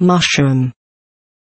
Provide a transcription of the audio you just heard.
mushroom